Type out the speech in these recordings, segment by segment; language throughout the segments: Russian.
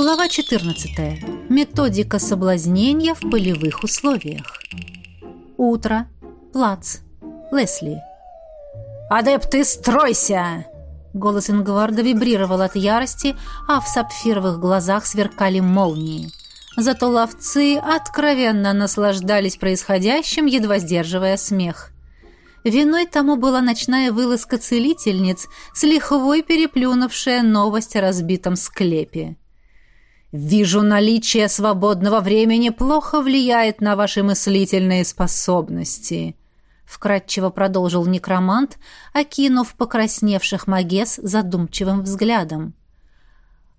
Глава 14. Методика соблазнения в полевых условиях. Утро. Плац. Лесли. «Адепты, стройся!» Голос Ингварда вибрировал от ярости, а в сапфировых глазах сверкали молнии. Зато ловцы откровенно наслаждались происходящим, едва сдерживая смех. Виной тому была ночная вылазка целительниц, с лихвой переплюнувшая новость о разбитом склепе. «Вижу, наличие свободного времени плохо влияет на ваши мыслительные способности», — вкратчиво продолжил некромант, окинув покрасневших магес задумчивым взглядом.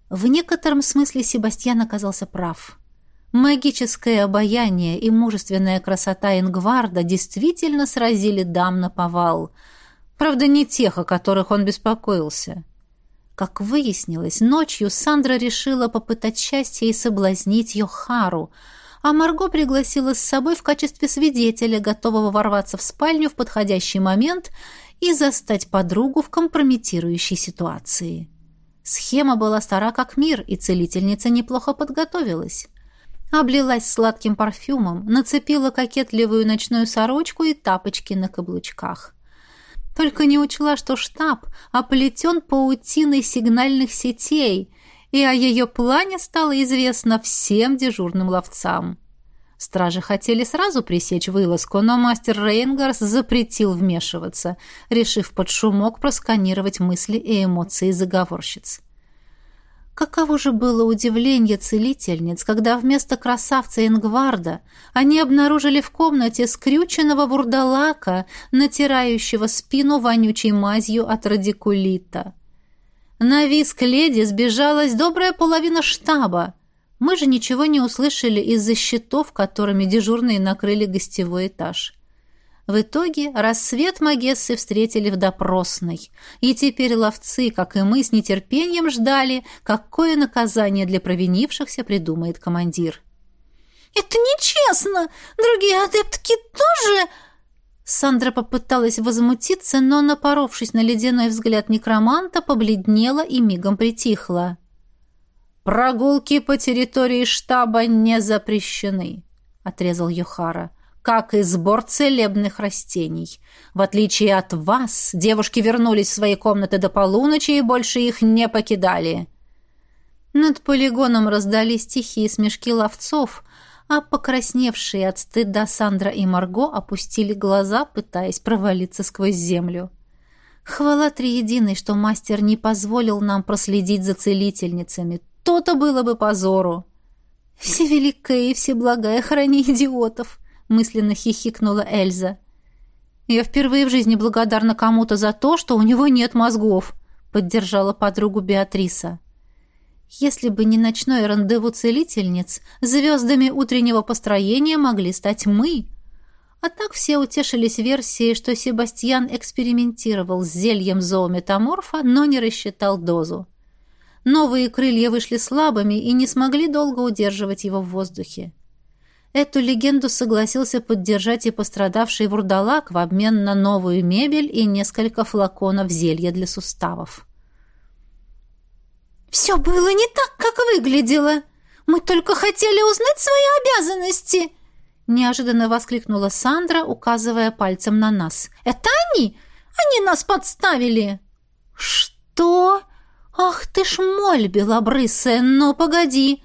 В некотором смысле Себастьян оказался прав. Магическое обаяние и мужественная красота Ингварда действительно сразили дам на повал. Правда, не тех, о которых он беспокоился. Как выяснилось, ночью Сандра решила попытать счастье и соблазнить Йохару, а Марго пригласила с собой в качестве свидетеля, готового ворваться в спальню в подходящий момент и застать подругу в компрометирующей ситуации. Схема была стара как мир, и целительница неплохо подготовилась. Облилась сладким парфюмом, нацепила кокетливую ночную сорочку и тапочки на каблучках. Только не учла, что штаб оплетен паутиной сигнальных сетей, и о ее плане стало известно всем дежурным ловцам. Стражи хотели сразу пресечь вылазку, но мастер Рейнгарс запретил вмешиваться, решив под шумок просканировать мысли и эмоции заговорщиц. Каково же было удивление целительниц, когда вместо красавца Ингварда они обнаружили в комнате скрюченного вурдалака, натирающего спину вонючей мазью от радикулита. На виск леди сбежалась добрая половина штаба. Мы же ничего не услышали из-за щитов, которыми дежурные накрыли гостевой этаж. В итоге рассвет Магессы встретили в допросной, и теперь ловцы, как и мы, с нетерпением ждали, какое наказание для провинившихся придумает командир. «Это нечестно! Другие адептки тоже...» Сандра попыталась возмутиться, но, напоровшись на ледяной взгляд некроманта, побледнела и мигом притихла. «Прогулки по территории штаба не запрещены», — отрезал Йохара как и сбор целебных растений. В отличие от вас, девушки вернулись в свои комнаты до полуночи и больше их не покидали». Над полигоном раздались тихие смешки ловцов, а покрасневшие от стыда Сандра и Марго опустили глаза, пытаясь провалиться сквозь землю. Хвала триединой, что мастер не позволил нам проследить за целительницами. То-то было бы позору. Всевеликая и всеблагая, храни идиотов мысленно хихикнула Эльза. Я впервые в жизни благодарна кому-то за то, что у него нет мозгов, поддержала подругу Беатриса. Если бы не ночное рандеву целительниц, звездами утреннего построения могли стать мы. А так все утешились версией, что Себастьян экспериментировал с зельем зоометаморфа, но не рассчитал дозу. Новые крылья вышли слабыми и не смогли долго удерживать его в воздухе. Эту легенду согласился поддержать и пострадавший вурдалак в обмен на новую мебель и несколько флаконов зелья для суставов. «Все было не так, как выглядело. Мы только хотели узнать свои обязанности!» Неожиданно воскликнула Сандра, указывая пальцем на нас. «Это они! Они нас подставили!» «Что? Ах ты ж моль белобрысая! Ну, погоди!»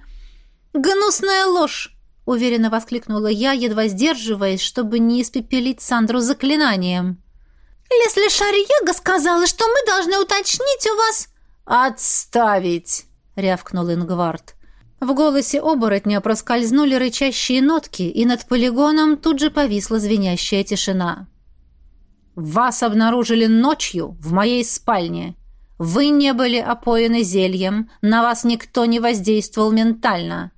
«Гнусная ложь! — уверенно воскликнула я, едва сдерживаясь, чтобы не испепелить Сандру заклинанием. «Лесли Шарьега сказала, что мы должны уточнить у вас...» «Отставить!» — рявкнул Ингвард. В голосе оборотня проскользнули рычащие нотки, и над полигоном тут же повисла звенящая тишина. «Вас обнаружили ночью в моей спальне. Вы не были опоены зельем, на вас никто не воздействовал ментально.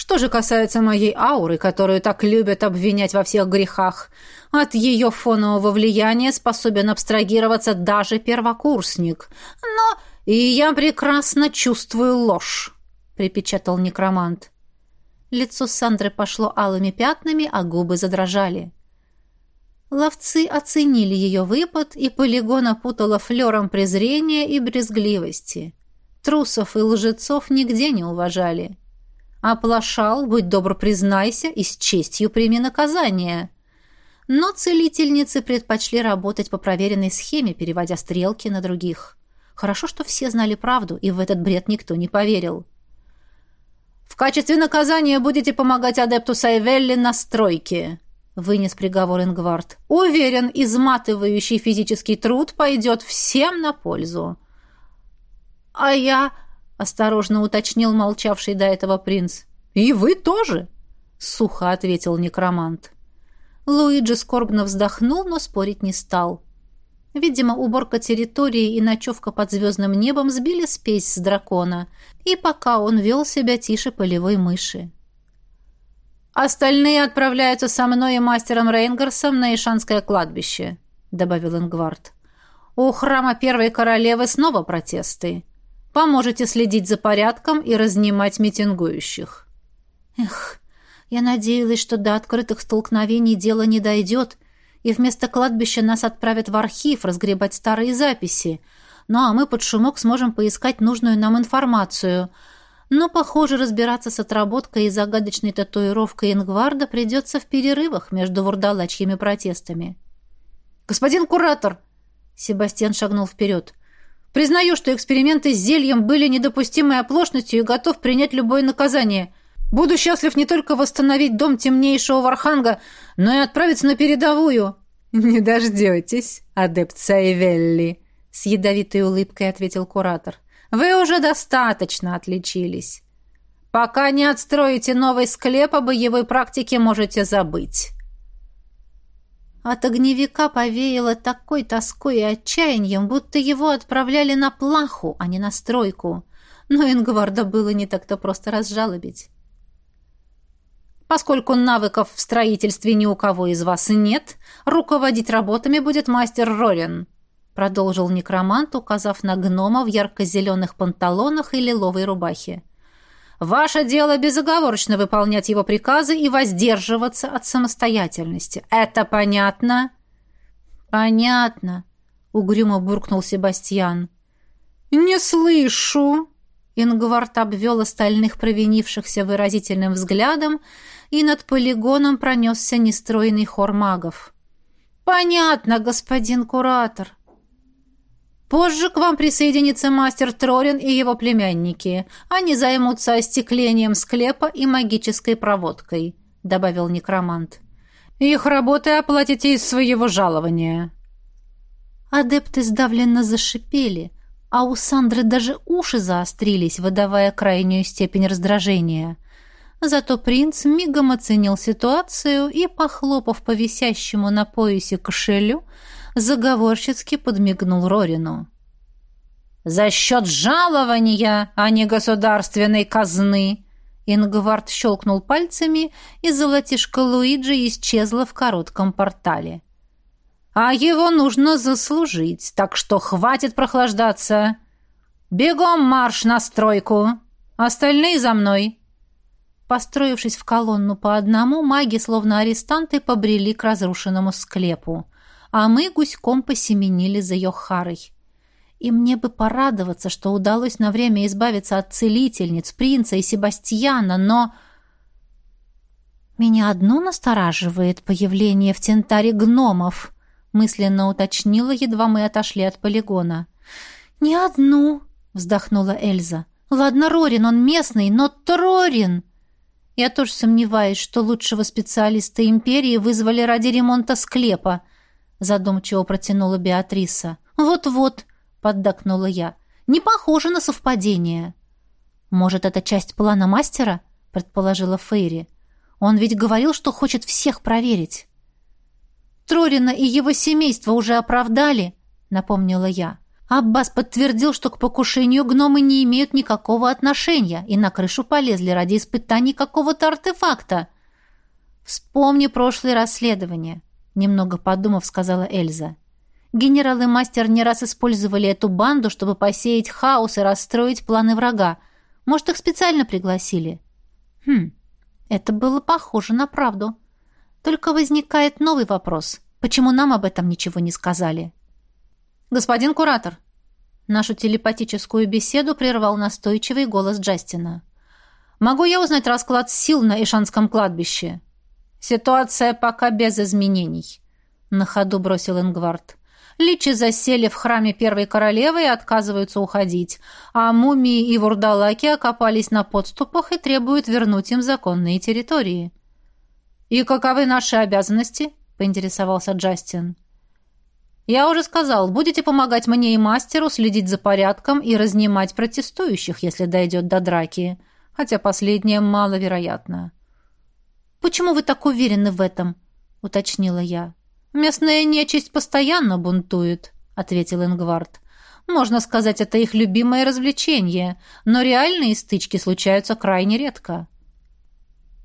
Что же касается моей ауры, которую так любят обвинять во всех грехах, от ее фонового влияния способен абстрагироваться даже первокурсник. Но и я прекрасно чувствую ложь, припечатал некромант. Лицо Сандры пошло алыми пятнами, а губы задрожали. Ловцы оценили ее выпад, и полигон опутала флером презрения и брезгливости. Трусов и лжецов нигде не уважали. Оплошал, будь добр, признайся, и с честью прими наказание. Но целительницы предпочли работать по проверенной схеме, переводя стрелки на других. Хорошо, что все знали правду, и в этот бред никто не поверил. «В качестве наказания будете помогать адепту Сайвелли на стройке», — вынес приговор Ингвард. «Уверен, изматывающий физический труд пойдет всем на пользу». «А я...» — осторожно уточнил молчавший до этого принц. «И вы тоже?» — сухо ответил некромант. Луиджи скорбно вздохнул, но спорить не стал. Видимо, уборка территории и ночевка под звездным небом сбили спесь с дракона, и пока он вел себя тише полевой мыши. «Остальные отправляются со мной и мастером Рейнгарсом на Ишанское кладбище», — добавил Ингвард. «У храма Первой Королевы снова протесты. Поможете следить за порядком и разнимать митингующих». «Эх, я надеялась, что до открытых столкновений дело не дойдет», — и вместо кладбища нас отправят в архив разгребать старые записи. Ну а мы под шумок сможем поискать нужную нам информацию. Но, похоже, разбираться с отработкой и загадочной татуировкой Ингварда придется в перерывах между вурдалачьими протестами. «Господин куратор!» Себастьян шагнул вперед. «Признаю, что эксперименты с зельем были недопустимой оплошностью и готов принять любое наказание». Буду счастлив не только восстановить дом темнейшего Варханга, но и отправиться на передовую». «Не дождетесь, адепт Сайвелли», — с ядовитой улыбкой ответил куратор. «Вы уже достаточно отличились. Пока не отстроите новый склеп, о боевой практике можете забыть». От огневика повеяло такой тоской и отчаянием, будто его отправляли на плаху, а не на стройку. Но Ингварда было не так-то просто разжалобить. Поскольку навыков в строительстве ни у кого из вас нет, руководить работами будет мастер Рорин», — продолжил некромант, указав на гнома в ярко-зеленых панталонах и лиловой рубахе. «Ваше дело безоговорочно выполнять его приказы и воздерживаться от самостоятельности. Это понятно?» «Понятно», — угрюмо буркнул Себастьян. «Не слышу», Ингвард обвел остальных провинившихся выразительным взглядом, и над полигоном пронесся нестройный хор магов. «Понятно, господин куратор. Позже к вам присоединится мастер Трорин и его племянники. Они займутся остеклением склепа и магической проводкой», — добавил некромант. «Их работы оплатите из своего жалования». Адепты сдавленно зашипели — а у Сандры даже уши заострились, выдавая крайнюю степень раздражения. Зато принц мигом оценил ситуацию и, похлопав по висящему на поясе кошелю, заговорщицки подмигнул Рорину. «За счет жалования, а не государственной казны!» Ингвард щелкнул пальцами, и золотишко Луиджи исчезло в коротком портале. А его нужно заслужить, так что хватит прохлаждаться. Бегом марш на стройку. Остальные за мной. Построившись в колонну по одному, маги, словно арестанты, побрели к разрушенному склепу, а мы гуськом посеменили за Йохарой. И мне бы порадоваться, что удалось на время избавиться от целительниц, принца и Себастьяна, но... Меня одно настораживает появление в Тентаре гномов — мысленно уточнила, едва мы отошли от полигона. «Не одну», — вздохнула Эльза. «Ладно, Рорин, он местный, но Трорин!» Я тоже сомневаюсь, что лучшего специалиста империи вызвали ради ремонта склепа, задумчиво протянула Беатриса. Вот-вот, поддакнула я. Не похоже на совпадение. Может, это часть плана мастера? предположила Фейри. Он ведь говорил, что хочет всех проверить. Трорина и его семейство уже оправдали», — напомнила я. Аббас подтвердил, что к покушению гномы не имеют никакого отношения и на крышу полезли ради испытаний какого-то артефакта. «Вспомни прошлое расследование», — немного подумав, сказала Эльза. «Генерал и мастер не раз использовали эту банду, чтобы посеять хаос и расстроить планы врага. Может, их специально пригласили?» «Хм, это было похоже на правду». Только возникает новый вопрос. Почему нам об этом ничего не сказали? «Господин куратор!» Нашу телепатическую беседу прервал настойчивый голос Джастина. «Могу я узнать расклад сил на Ишанском кладбище?» «Ситуация пока без изменений», — на ходу бросил Ингвард. «Личи засели в храме Первой Королевы и отказываются уходить, а мумии и вурдалаки окопались на подступах и требуют вернуть им законные территории». «И каковы наши обязанности?» — поинтересовался Джастин. Я уже сказал, будете помогать мне и мастеру следить за порядком и разнимать протестующих, если дойдет до драки, хотя последнее маловероятно. «Почему вы так уверены в этом?» — уточнила я. «Местная нечисть постоянно бунтует», — ответил Ингвард. «Можно сказать, это их любимое развлечение, но реальные стычки случаются крайне редко».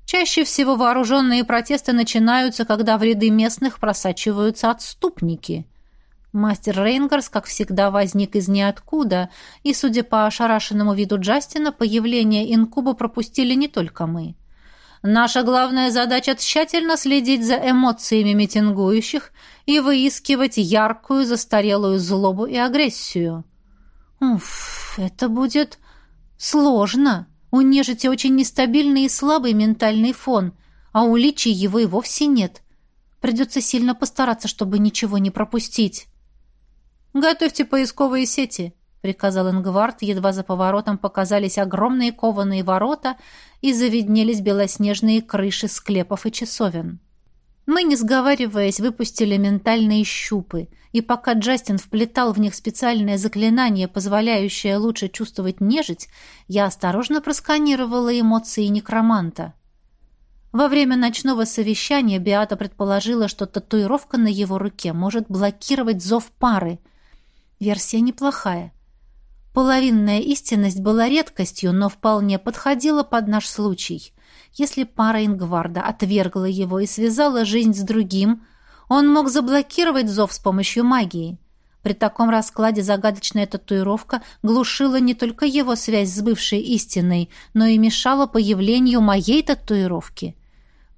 Чаще всего вооруженные протесты начинаются, когда в ряды местных просачиваются отступники — Мастер Рейнгарс, как всегда, возник из ниоткуда, и, судя по ошарашенному виду Джастина, появление инкуба пропустили не только мы. Наша главная задача — тщательно следить за эмоциями митингующих и выискивать яркую застарелую злобу и агрессию. Уф, это будет сложно. У нежити очень нестабильный и слабый ментальный фон, а у личи его и вовсе нет. Придется сильно постараться, чтобы ничего не пропустить. «Готовьте поисковые сети», — приказал Ингвард, едва за поворотом показались огромные кованые ворота и завиднелись белоснежные крыши склепов и часовен. Мы, не сговариваясь, выпустили ментальные щупы, и пока Джастин вплетал в них специальное заклинание, позволяющее лучше чувствовать нежить, я осторожно просканировала эмоции некроманта. Во время ночного совещания Биата предположила, что татуировка на его руке может блокировать зов пары — Версия неплохая. Половинная истинность была редкостью, но вполне подходила под наш случай. Если пара Ингварда отвергла его и связала жизнь с другим, он мог заблокировать зов с помощью магии. При таком раскладе загадочная татуировка глушила не только его связь с бывшей истиной, но и мешала появлению моей татуировки.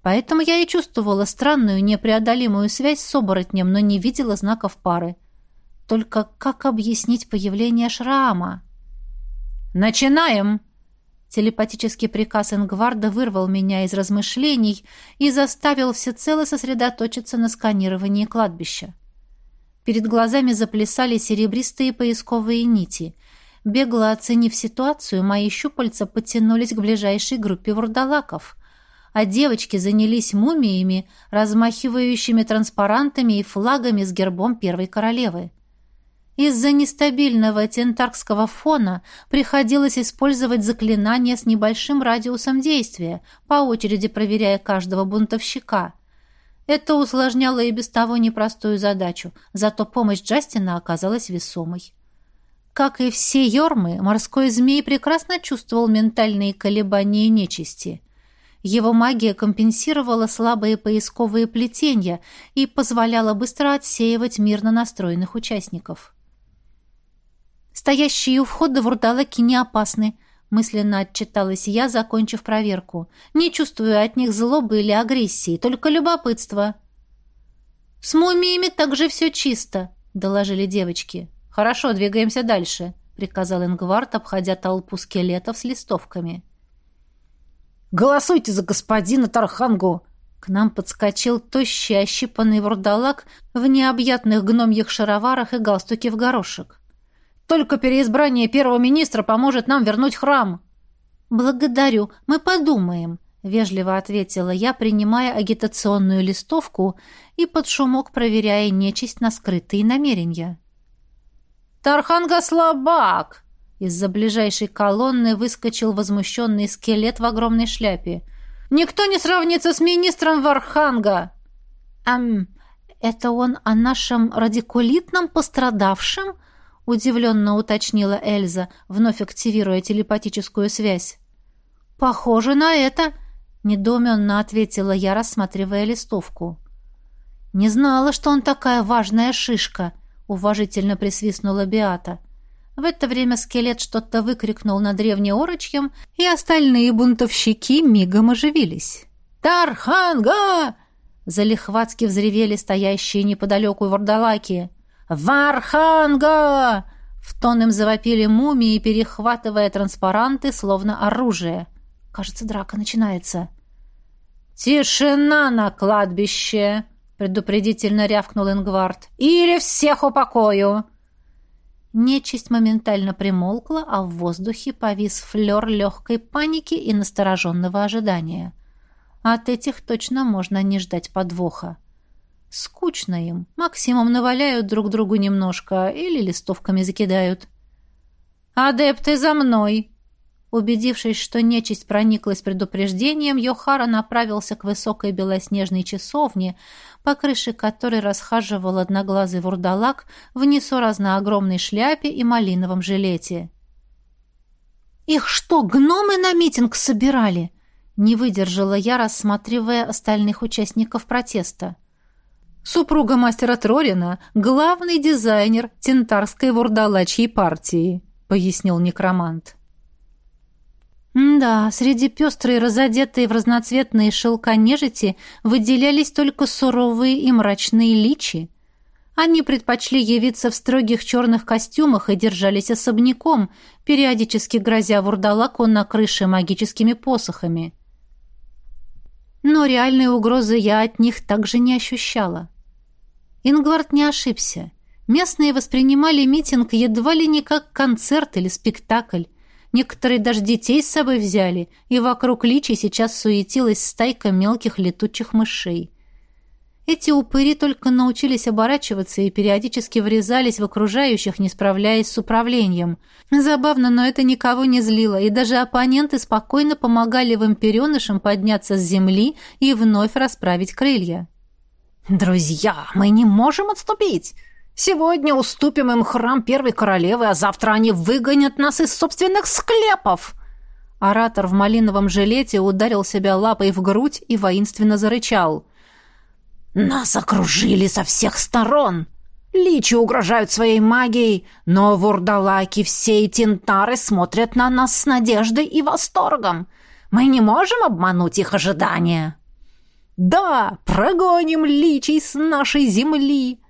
Поэтому я и чувствовала странную непреодолимую связь с оборотнем, но не видела знаков пары. Только как объяснить появление шрама? «Начинаем!» Телепатический приказ Ингварда вырвал меня из размышлений и заставил всецело сосредоточиться на сканировании кладбища. Перед глазами заплясали серебристые поисковые нити. Бегло оценив ситуацию, мои щупальца подтянулись к ближайшей группе вурдалаков, а девочки занялись мумиями, размахивающими транспарантами и флагами с гербом первой королевы. Из-за нестабильного тентаркского фона приходилось использовать заклинания с небольшим радиусом действия, по очереди проверяя каждого бунтовщика. Это усложняло и без того непростую задачу, зато помощь Джастина оказалась весомой. Как и все Йормы, морской змей прекрасно чувствовал ментальные колебания нечисти. Его магия компенсировала слабые поисковые плетения и позволяла быстро отсеивать мирно настроенных участников. Стоящие у входа вурдалаки не опасны, мысленно отчиталась я, закончив проверку. Не чувствую от них злобы или агрессии, только любопытство. С мумиями также все чисто, доложили девочки. Хорошо, двигаемся дальше, приказал Ингвард, обходя толпу скелетов с листовками. «Голосуйте за господина Тархангу!» К нам подскочил тощий ощипанный вурдалак в необъятных гномьих шароварах и галстуке в горошек. Только переизбрание первого министра поможет нам вернуть храм». «Благодарю, мы подумаем», — вежливо ответила я, принимая агитационную листовку и под шумок проверяя нечисть на скрытые намерения. «Тарханга слабак!» Из-за ближайшей колонны выскочил возмущенный скелет в огромной шляпе. «Никто не сравнится с министром Варханга!» «Ам, это он о нашем радикулитном пострадавшем?» Удивленно уточнила Эльза, вновь активируя телепатическую связь. «Похоже на это», — недоуменно ответила я, рассматривая листовку. «Не знала, что он такая важная шишка», — уважительно присвистнула Биата. В это время скелет что-то выкрикнул на древнеорочьем, и остальные бунтовщики мигом оживились. «Тарханга!» — залихватски взревели стоящие неподалеку вардалаки. «Варханга!» В тон им завопили мумии, перехватывая транспаранты, словно оружие. Кажется, драка начинается. «Тишина на кладбище!» — предупредительно рявкнул Ингвард. «Или всех упокою!» Нечисть моментально примолкла, а в воздухе повис флер легкой паники и настороженного ожидания. От этих точно можно не ждать подвоха. Скучно им. Максимум наваляют друг другу немножко или листовками закидают. «Адепты за мной!» Убедившись, что нечисть прониклась предупреждением, Йохара направился к высокой белоснежной часовне, по крыше которой расхаживал одноглазый вурдалак в несуразно огромной шляпе и малиновом жилете. «Их что, гномы на митинг собирали?» Не выдержала я, рассматривая остальных участников протеста. Супруга мастера Трорина — главный дизайнер тентарской вурдалачьей партии, пояснил некромант. Да, среди пестрой, разодетой в разноцветные шелка нежити выделялись только суровые и мрачные личи. Они предпочли явиться в строгих черных костюмах и держались особняком, периодически грозя вурдалаку на крыше магическими посохами. Но реальной угрозы я от них также не ощущала. Ингвард не ошибся. Местные воспринимали митинг едва ли не как концерт или спектакль, Некоторые даже детей с собой взяли, и вокруг личи сейчас суетилась стайка мелких летучих мышей. Эти упыри только научились оборачиваться и периодически врезались в окружающих, не справляясь с управлением. Забавно, но это никого не злило, и даже оппоненты спокойно помогали вампиренышам подняться с земли и вновь расправить крылья. «Друзья, мы не можем отступить!» Сегодня уступим им храм первой королевы, а завтра они выгонят нас из собственных склепов!» Оратор в малиновом жилете ударил себя лапой в грудь и воинственно зарычал. «Нас окружили со всех сторон! Личи угрожают своей магией, но вурдалаки все и тентары смотрят на нас с надеждой и восторгом. Мы не можем обмануть их ожидания!» «Да, прогоним личий с нашей земли!»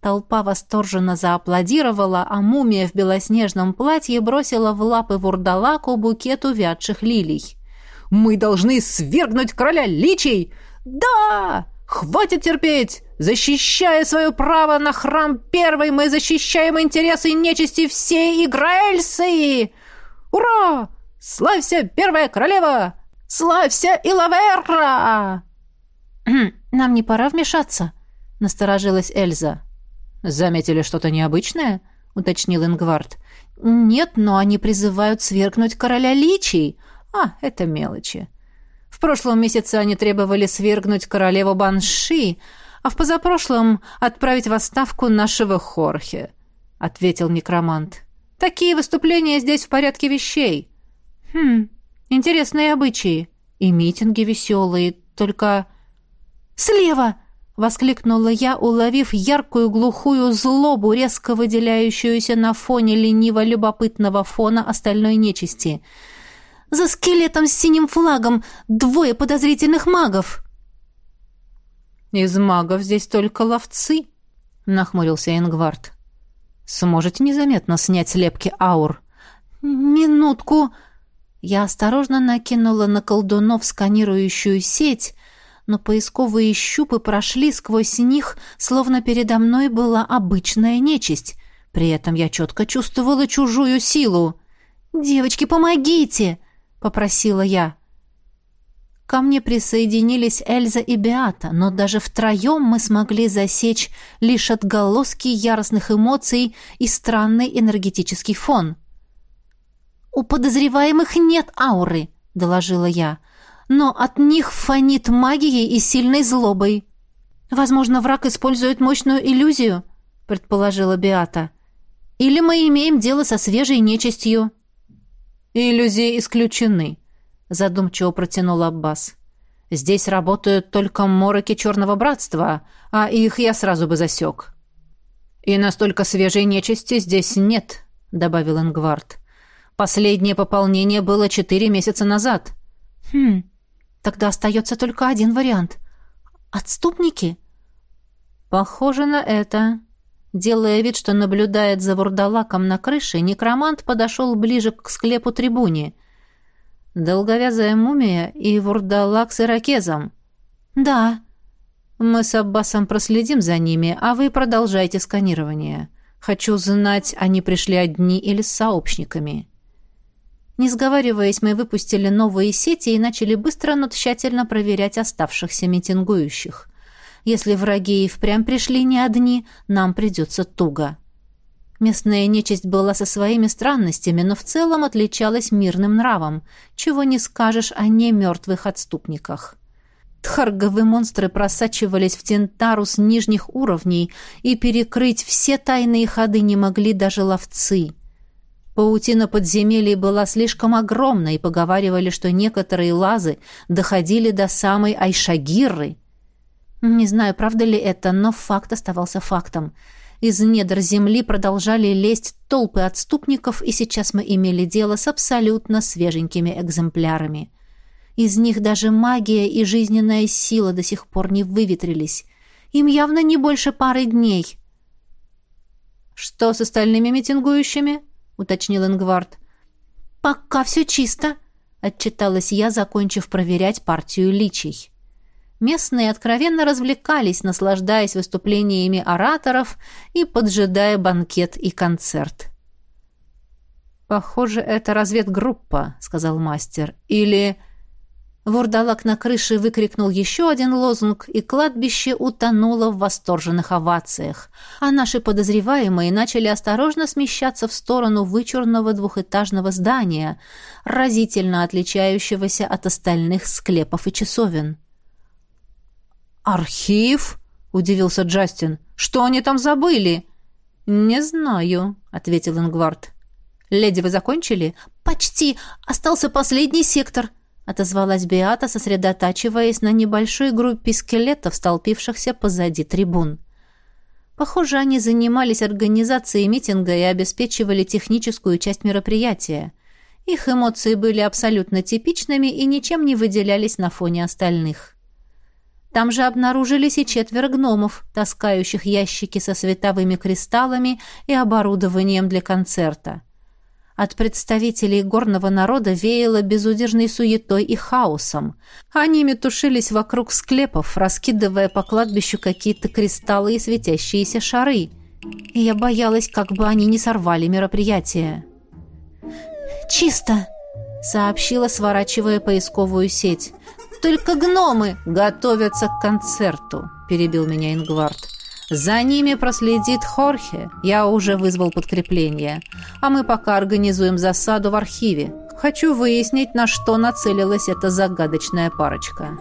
Толпа восторженно зааплодировала, а мумия в белоснежном платье бросила в лапы вурдалаку букет увядших лилий. «Мы должны свергнуть короля личей!» «Да! Хватит терпеть! Защищая свое право на храм первый, мы защищаем интересы нечисти всей Играэльсы! Ура! Славься, первая королева! Славься, Илаверра!» «Нам не пора вмешаться?» — насторожилась Эльза. «Заметили что-то необычное?» — уточнил Ингвард. «Нет, но они призывают свергнуть короля личий. А, это мелочи. В прошлом месяце они требовали свергнуть королеву Банши, а в позапрошлом отправить в отставку нашего Хорхе», — ответил некромант. «Такие выступления здесь в порядке вещей». «Хм, интересные обычаи. И митинги веселые, только...» «Слева!» — воскликнула я, уловив яркую глухую злобу, резко выделяющуюся на фоне лениво-любопытного фона остальной нечисти. «За скелетом с синим флагом двое подозрительных магов!» «Из магов здесь только ловцы», — нахмурился Ингвард. «Сможете незаметно снять слепки аур?» «Минутку!» Я осторожно накинула на колдунов сканирующую сеть, но поисковые щупы прошли сквозь них, словно передо мной была обычная нечисть. При этом я четко чувствовала чужую силу. «Девочки, помогите!» — попросила я. Ко мне присоединились Эльза и Беата, но даже втроем мы смогли засечь лишь отголоски яростных эмоций и странный энергетический фон. «У подозреваемых нет ауры», — доложила я но от них фонит магией и сильной злобой. Возможно, враг использует мощную иллюзию, предположила Биата. Или мы имеем дело со свежей нечистью. Иллюзии исключены, задумчиво протянул Аббас. Здесь работают только мороки Черного Братства, а их я сразу бы засек. И настолько свежей нечисти здесь нет, добавил Ингвард. Последнее пополнение было четыре месяца назад. Хм, Тогда остается только один вариант. Отступники? Похоже на это. Делая вид, что наблюдает за вурдалаком на крыше, некромант подошел ближе к склепу трибуни. «Долговязая мумия и вурдалак с ирокезом». «Да». «Мы с Аббасом проследим за ними, а вы продолжайте сканирование. Хочу знать, они пришли одни или с сообщниками». Не сговариваясь, мы выпустили новые сети и начали быстро, но тщательно проверять оставшихся митингующих. Если враги и впрямь пришли не одни, нам придется туго. Местная нечисть была со своими странностями, но в целом отличалась мирным нравом, чего не скажешь о немертвых отступниках. Тхарговые монстры просачивались в Тентару с нижних уровней, и перекрыть все тайные ходы не могли даже ловцы. Паутина подземелий была слишком огромна, и поговаривали, что некоторые лазы доходили до самой Айшагирры — не знаю, правда ли это, но факт оставался фактом. Из недр земли продолжали лезть толпы отступников, и сейчас мы имели дело с абсолютно свеженькими экземплярами. Из них даже магия и жизненная сила до сих пор не выветрились. Им явно не больше пары дней. «Что с остальными митингующими?» — уточнил Ингвард. «Пока все чисто», — отчиталась я, закончив проверять партию личий. Местные откровенно развлекались, наслаждаясь выступлениями ораторов и поджидая банкет и концерт. «Похоже, это разведгруппа», — сказал мастер. «Или...» Вурдалак на крыше выкрикнул еще один лозунг, и кладбище утонуло в восторженных овациях, а наши подозреваемые начали осторожно смещаться в сторону вычурного двухэтажного здания, разительно отличающегося от остальных склепов и часовен. «Архив?» — удивился Джастин. «Что они там забыли?» «Не знаю», — ответил Ингвард. «Леди, вы закончили?» «Почти. Остался последний сектор», — отозвалась Беата, сосредотачиваясь на небольшой группе скелетов, столпившихся позади трибун. Похоже, они занимались организацией митинга и обеспечивали техническую часть мероприятия. Их эмоции были абсолютно типичными и ничем не выделялись на фоне остальных. Там же обнаружились и четверо гномов, таскающих ящики со световыми кристаллами и оборудованием для концерта. От представителей горного народа веяло безудержной суетой и хаосом. Они метушились вокруг склепов, раскидывая по кладбищу какие-то кристаллы и светящиеся шары. И я боялась, как бы они не сорвали мероприятие. «Чисто!» — сообщила, сворачивая поисковую сеть только гномы готовятся к концерту», — перебил меня Ингвард. «За ними проследит Хорхе. Я уже вызвал подкрепление. А мы пока организуем засаду в архиве. Хочу выяснить, на что нацелилась эта загадочная парочка».